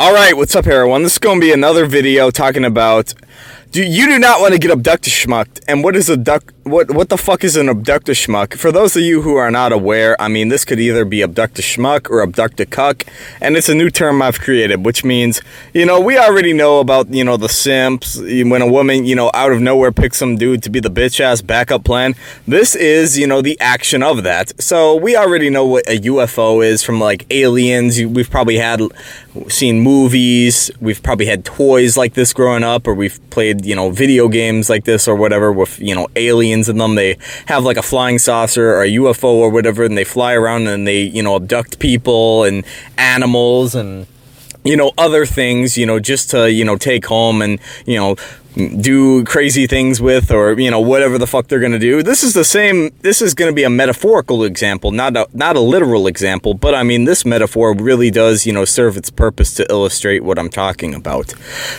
All right, what's up, everyone? This is going to be another video talking about do you do not want to get abducted schmucked. And what is a duck? What what the fuck is an abducted schmuck? For those of you who are not aware, I mean this could either be abducted schmuck or abducted cuck, and it's a new term I've created, which means you know we already know about you know the simps when a woman you know out of nowhere picks some dude to be the bitch ass backup plan. This is you know the action of that. So we already know what a UFO is from like aliens. We've probably had seen movies. We've probably had toys like this growing up, or we've played you know, video games like this or whatever with, you know, aliens in them. They have like a flying saucer or a UFO or whatever, and they fly around and they, you know, abduct people and animals and you know, other things, you know, just to, you know, take home and, you know, do crazy things with or you know whatever the fuck they're going to do. This is the same this is going to be a metaphorical example not a not a literal example but i mean this metaphor really does you know serve its purpose to illustrate what i'm talking about.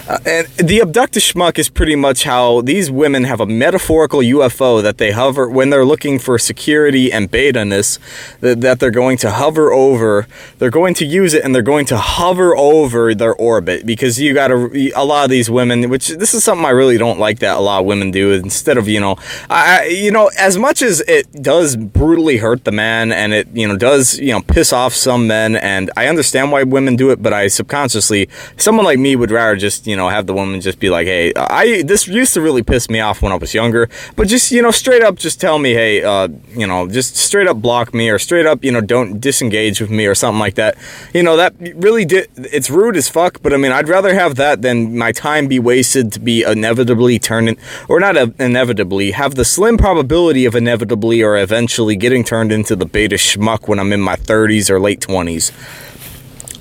Uh, and the abducted schmuck is pretty much how these women have a metaphorical ufo that they hover when they're looking for security and beta-ness that, that they're going to hover over they're going to use it and they're going to hover over their orbit because you got a lot of these women which this is something something I really don't like that a lot of women do. Instead of, you know, I, you know, as much as it does brutally hurt the man and it, you know, does, you know, piss off some men, and I understand why women do it, but I subconsciously, someone like me would rather just, you know, have the woman just be like, hey, I, this used to really piss me off when I was younger, but just, you know, straight up just tell me, hey, uh, you know, just straight up block me or straight up, you know, don't disengage with me or something like that. You know, that really did, it's rude as fuck, but I mean, I'd rather have that than my time be wasted to be inevitably turn in, or not inevitably, have the slim probability of inevitably or eventually getting turned into the beta schmuck when I'm in my 30s or late 20s.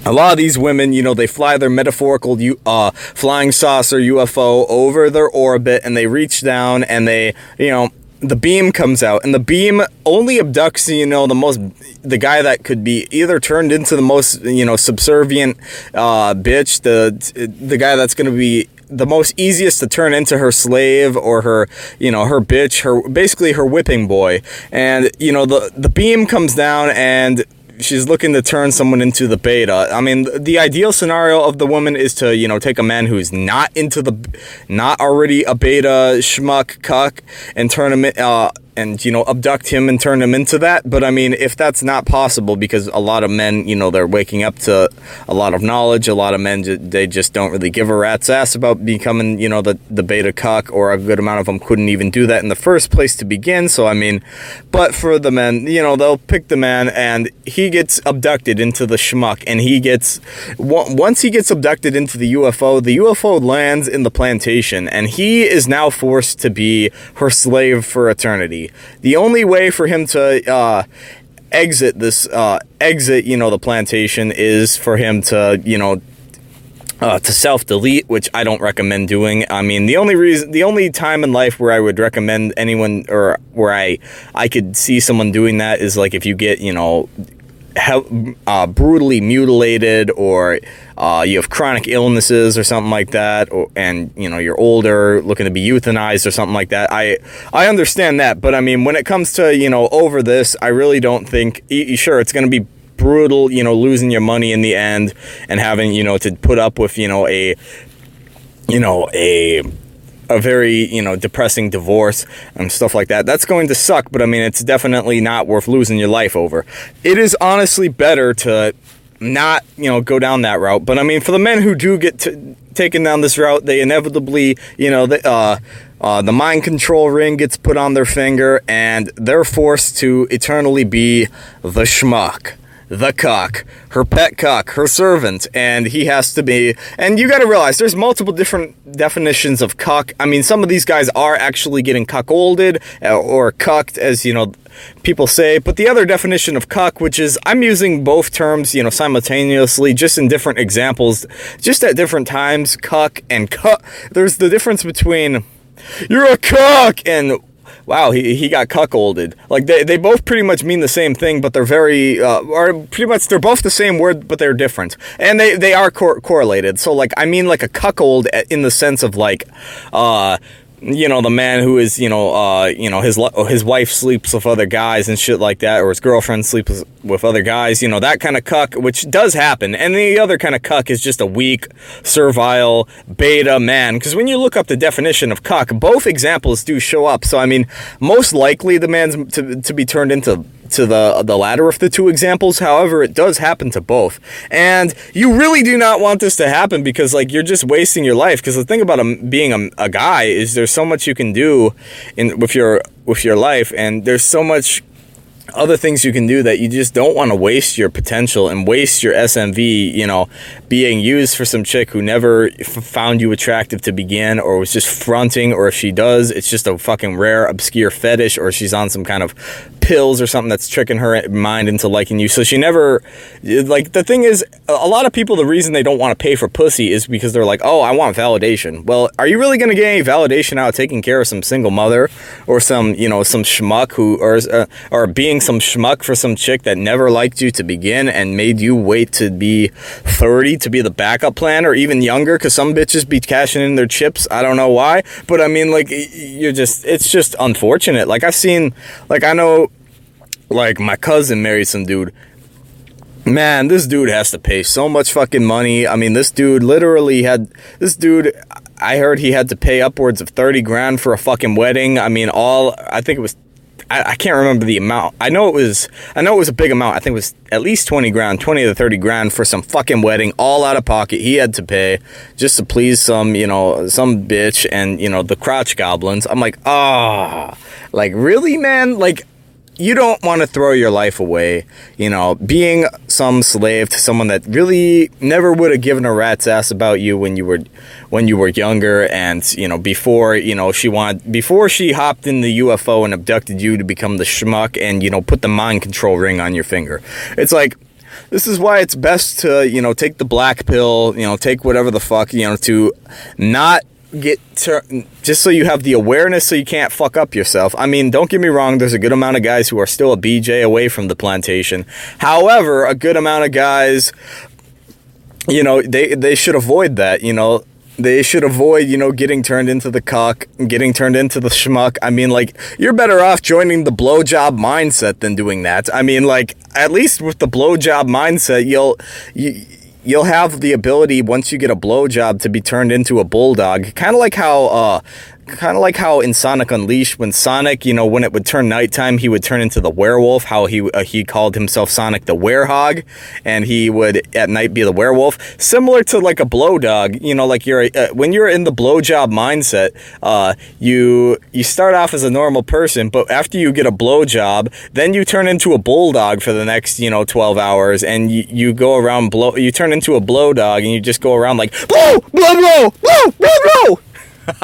A lot of these women, you know, they fly their metaphorical uh, flying saucer UFO over their orbit and they reach down and they, you know, the beam comes out and the beam only abducts you know the most the guy that could be either turned into the most you know subservient uh, bitch the the guy that's going to be the most easiest to turn into her slave or her, you know, her bitch, her basically her whipping boy. And you know, the the beam comes down and she's looking to turn someone into the beta. I mean, the ideal scenario of the woman is to, you know, take a man who's not into the, not already a beta schmuck cuck and turn him, uh, and you know abduct him and turn him into that. But i mean if that's not possible because a lot of men you know they're waking up to a lot of knowledge a lot of men they just don't really give a rat's ass about becoming you know the the beta cock or a good amount of them couldn't even do that in the first place to begin. So i mean but for the men you know they'll pick the man and he gets abducted into the schmuck and he gets once he gets abducted into the ufo the ufo lands in the plantation and he is now forced to be her slave for eternity the only way for him to uh, exit this, uh, exit, you know, the plantation is for him to, you know, uh, to self delete, which I don't recommend doing. I mean, the only reason, the only time in life where I would recommend anyone or where I I could see someone doing that is like if you get you know uh, brutally mutilated or uh, you have chronic illnesses or something like that or, and you know you're older looking to be euthanized or something like that. I i understand that but i mean when it comes to you know over this i really don't think sure it's going to be brutal you know losing your money in the end and having you know to put up with you know a you know a a very, you know, depressing divorce and stuff like that. That's going to suck, but I mean, it's definitely not worth losing your life over. It is honestly better to not, you know, go down that route. But I mean, for the men who do get taken down this route, they inevitably, you know, uh, uh, the mind control ring gets put on their finger and they're forced to eternally be the schmuck the cock, her pet cock, her servant, and he has to be. And you got to realize there's multiple different definitions of cock. I mean, some of these guys are actually getting cuckolded uh, or cucked, as you know people say. But the other definition of cuck, which is I'm using both terms, you know, simultaneously, just in different examples, just at different times. Cuck and cuck. There's the difference between you're a cuck and wow, he, he got cuckolded. Like they, they both pretty much mean the same thing, but they're very, uh, are pretty much, they're both the same word, but they're different. And they, they are cor correlated. So like, I mean like a cuckold in the sense of like, uh, you know, the man who is, you know, uh, you know, his his wife sleeps with other guys and shit like that, or his girlfriend sleeps with other guys, you know, that kind of cuck, which does happen. And the other kind of cuck is just a weak, servile, beta man. Because when you look up the definition of cuck, both examples do show up. So, I mean, most likely the man's to, to be turned into to the the latter of the two examples. However, it does happen to both, and you really do not want this to happen because like you're just wasting your life. Because the thing about a, being a, a guy is there's so much you can do in with your with your life, and there's so much other things you can do that you just don't want to waste your potential and waste your SMV, you know, being used for some chick who never found you attractive to begin or was just fronting, or if she does, it's just a fucking rare, obscure fetish, or she's on some kind of pills or something that's tricking her mind into liking you. So she never, like, the thing is, a lot of people, the reason they don't want to pay for pussy is because they're like, oh, I want validation. Well, are you really going to get any validation out of taking care of some single mother or some, you know, some schmuck who, or, uh, or being some schmuck for some chick that never liked you to begin and made you wait to be 30 to be the backup plan or even younger because some bitches be cashing in their chips. I don't know why, but I mean, like, you're just, it's just unfortunate. Like, I've seen, like, I know, like, my cousin married some dude. Man, this dude has to pay so much fucking money. I mean, this dude literally had, this dude, I heard he had to pay upwards of 30 grand for a fucking wedding. I mean, all, I think it was I, I, can't remember the amount. I know it was I know it was a big amount. I think it was at least 20 grand, 20 to 30 grand for some fucking wedding, all out of pocket. He had to pay just to please some, you know, some bitch and, you know, the crotch goblins. I'm like, ah, oh, like really, man? Like you don't want to throw your life away, you know, being some slave to someone that really never would have given a rat's ass about you when you were when you were younger and, you know, before, you know, she wanted before she hopped in the UFO and abducted you to become the schmuck and, you know, put the mind control ring on your finger. It's like this is why it's best to, you know, take the black pill, you know, take whatever the fuck, you know, to not get to, just so you have the awareness so you can't fuck up yourself. I mean, don't get me wrong, there's a good amount of guys who are still a BJ away from the plantation. However, a good amount of guys, you know, they, they should avoid that, you know. They should avoid, you know, getting turned into the cock, getting turned into the schmuck. I mean, like, you're better off joining the blowjob mindset than doing that. I mean, like, at least with the blowjob mindset, you'll, you, you'll have the ability once you get a blowjob to be turned into a bulldog. Kind of like how uh, kind of like how in Sonic Unleashed, when Sonic, you know, when it would turn nighttime, he would turn into the werewolf. How he uh, he called himself Sonic the Werehog, and he would at night be the werewolf. Similar to like a blow dog, you know, like you're uh, when you're in the blowjob mindset, uh, you you start off as a normal person, but after you get a blowjob, then you turn into a bulldog for the next you know 12 hours, and you, you go around blow. You turn into a blow dog, and you just go around like blow, blow, blow, blow, blow, blow.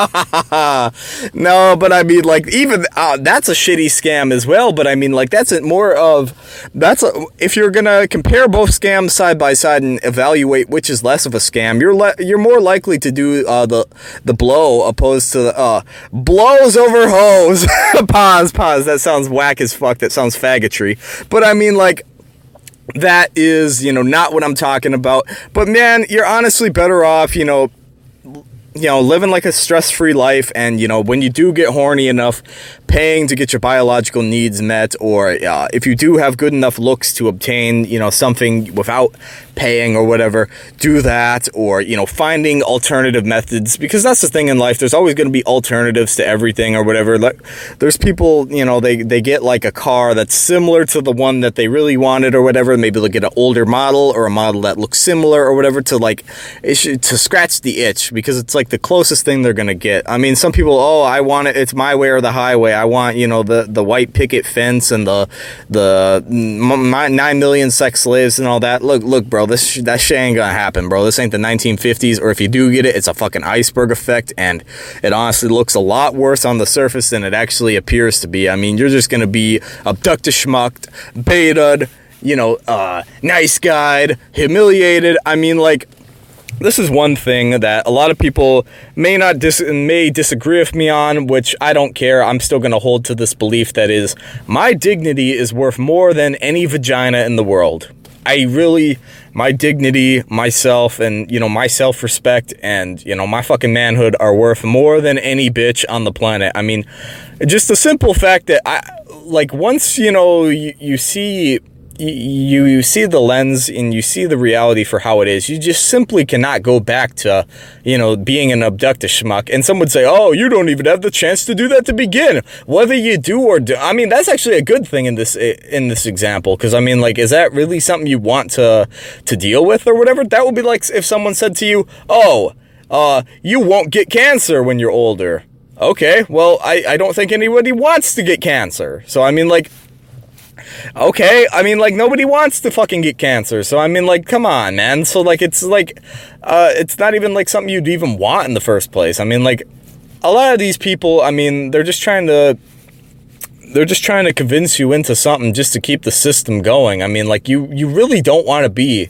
no, but I mean, like, even uh, that's a shitty scam as well. But I mean, like, that's a, more of that's a, if you're gonna compare both scams side by side and evaluate which is less of a scam, you're you're more likely to do uh, the the blow opposed to the uh, blows over hose. pause, pause. That sounds whack as fuck. That sounds faggotry. But I mean, like that is, you know, not what I'm talking about. But man, you're honestly better off, you know, you know, living like a stress free life. And, you know, when you do get horny enough, paying to get your biological needs met, or uh, if you do have good enough looks to obtain, you know, something without paying or whatever, do that, or, you know, finding alternative methods. Because that's the thing in life, there's always going to be alternatives to everything or whatever. Like, there's people, you know, they, they get like a car that's similar to the one that they really wanted or whatever. Maybe they'll get an older model or a model that looks similar or whatever to like, to scratch the itch because it's like, the closest thing they're gonna get. I mean, some people, oh, I want it. It's my way or the highway. I want you know the the white picket fence and the the nine million sex slaves and all that. Look, look, bro, this that shit ain't gonna happen, bro. This ain't the 1950s. Or if you do get it, it's a fucking iceberg effect, and it honestly looks a lot worse on the surface than it actually appears to be. I mean, you're just gonna be abducted, schmucked, betaed you know, uh, nice guy, humiliated. I mean, like, this is one thing that a lot of people may not dis- may disagree with me on, which I don't care. I'm still going to hold to this belief that is my dignity is worth more than any vagina in the world. I really my dignity, myself, and, you know, my self-respect and, you know, my fucking manhood are worth more than any bitch on the planet. I mean, just the simple fact that I, like, once, you know, you, you see you you see the lens and you see the reality for how it is. You just simply cannot go back to, you know, being an abducted schmuck. And some would say, oh, you don't even have the chance to do that to begin. Whether you do or do, I mean, that's actually a good thing in this in this example because I mean, like, is that really something you want to to deal with or whatever? That would be like if someone said to you, oh, uh, you won't get cancer when you're older. Okay, well, I, I don't think anybody wants to get cancer. So, I mean, like, okay, I mean, like, nobody wants to fucking get cancer. So, I mean, like, come on, man. So, like, it's like, uh, it's not even, like, something you'd even want in the first place. I mean, like, a lot of these people, I mean, they're just trying to, they're just trying to convince you into something just to keep the system going. I mean, like, you, you really don't want to be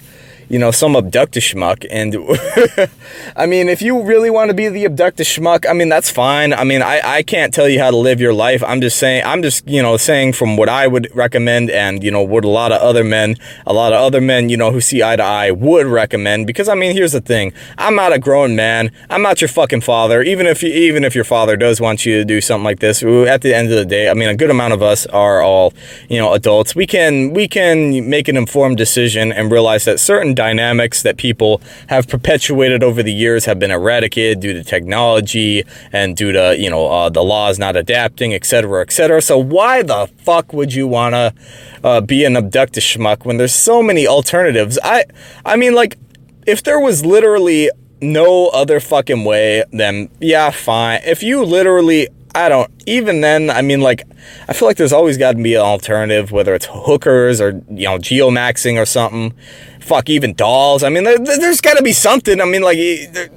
you know, some abducted schmuck. And I mean, if you really want to be the abducted schmuck, I mean, that's fine. I mean, I, I can't tell you how to live your life. I'm just saying, I'm just, you know, saying from what I would recommend and, you know, what a lot of other men, a lot of other men, you know, who see eye to eye would recommend. Because, I mean, here's the thing. I'm not a grown man. I'm not your fucking father. Even if you, even if your father does want you to do something like this, at the end of the day, I mean, a good amount of us are all, you know, adults. We can, we can make an informed decision and realize that certain dynamics that people have perpetuated over the years have been eradicated due to technology and due to, you know, uh, the laws not adapting, etc., etc. So why the fuck would you want to uh, be an abducted schmuck when there's so many alternatives? I, I mean, like, if there was literally no other fucking way, then yeah, fine. If you literally I don't, even then, I mean, like, I feel like there's always got to be an alternative, whether it's hookers or, you know, geomaxing or something. Fuck, even dolls. I mean, there, has got to be something. I mean, like, there,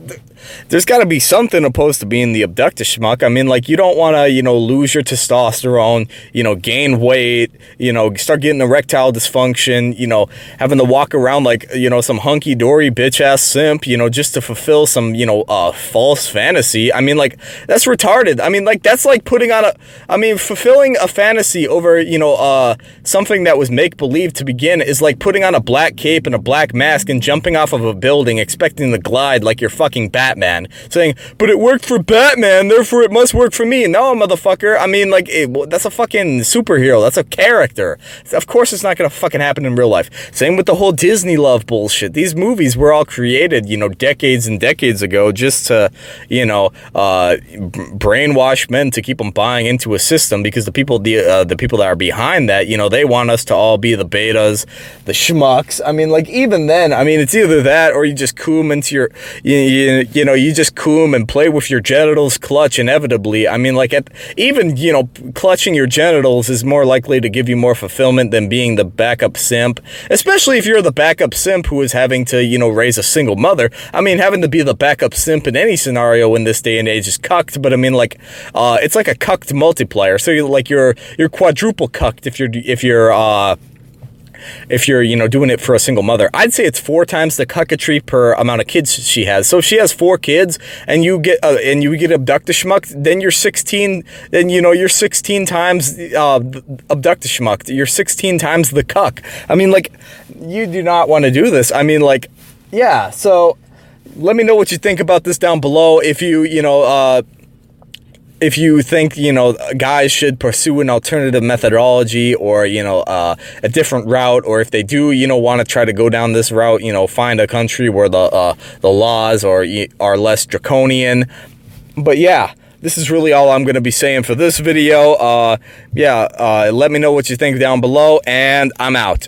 there's got to be something opposed to being the abducted schmuck. I mean, like, you don't want to, you know, lose your testosterone, you know, gain weight, you know, start getting erectile dysfunction, you know, having to walk around like, you know, some hunky-dory bitch-ass simp, you know, just to fulfill some, you know, uh, false fantasy. I mean, like, that's retarded. I mean, like, that's like putting on a, I mean, fulfilling a fantasy over, you know, uh, something that was make-believe to begin is like putting on a black cape and a black mask and jumping off of a building expecting to glide like you're fucking Batman Batman, saying, but it worked for Batman, therefore it must work for me. No, motherfucker. I mean, like, it, that's a fucking superhero. That's a character. Of course it's not going to fucking happen in real life. Same with the whole Disney love bullshit. These movies were all created, you know, decades and decades ago just to, you know, uh, brainwash men to keep them buying into a system because the people, the, uh, the people that are behind that, you know, they want us to all be the betas, the schmucks. I mean, like, even then, I mean, it's either that or you just coom into your, you, you, you know, you just coom and play with your genitals clutch inevitably. I mean, like, at, even, you know, clutching your genitals is more likely to give you more fulfillment than being the backup simp, especially if you're the backup simp who is having to, you know, raise a single mother. I mean, having to be the backup simp in any scenario in this day and age is cucked, but I mean, like, uh, it's like a cucked multiplier. So, you're, like, you're, you're quadruple cucked if you're, if you're, uh, if you're, you know, doing it for a single mother. I'd say it's four times the cucketry per amount of kids she has. So if she has four kids and you get, uh, and you get abducted schmuck, then you're 16, then, you know, you're 16 times, uh, abducted schmuck. You're 16 times the cuck. I mean, like, you do not want to do this. I mean, like, yeah, so let me know what you think about this down below. If you, you know, uh, if you think, you know, guys should pursue an alternative methodology or, you know, uh, a different route, or if they do, you know, want to try to go down this route, you know, find a country where the, uh, the laws are, are less draconian. But yeah, this is really all I'm going to be saying for this video. Uh, yeah, uh, let me know what you think down below, and I'm out.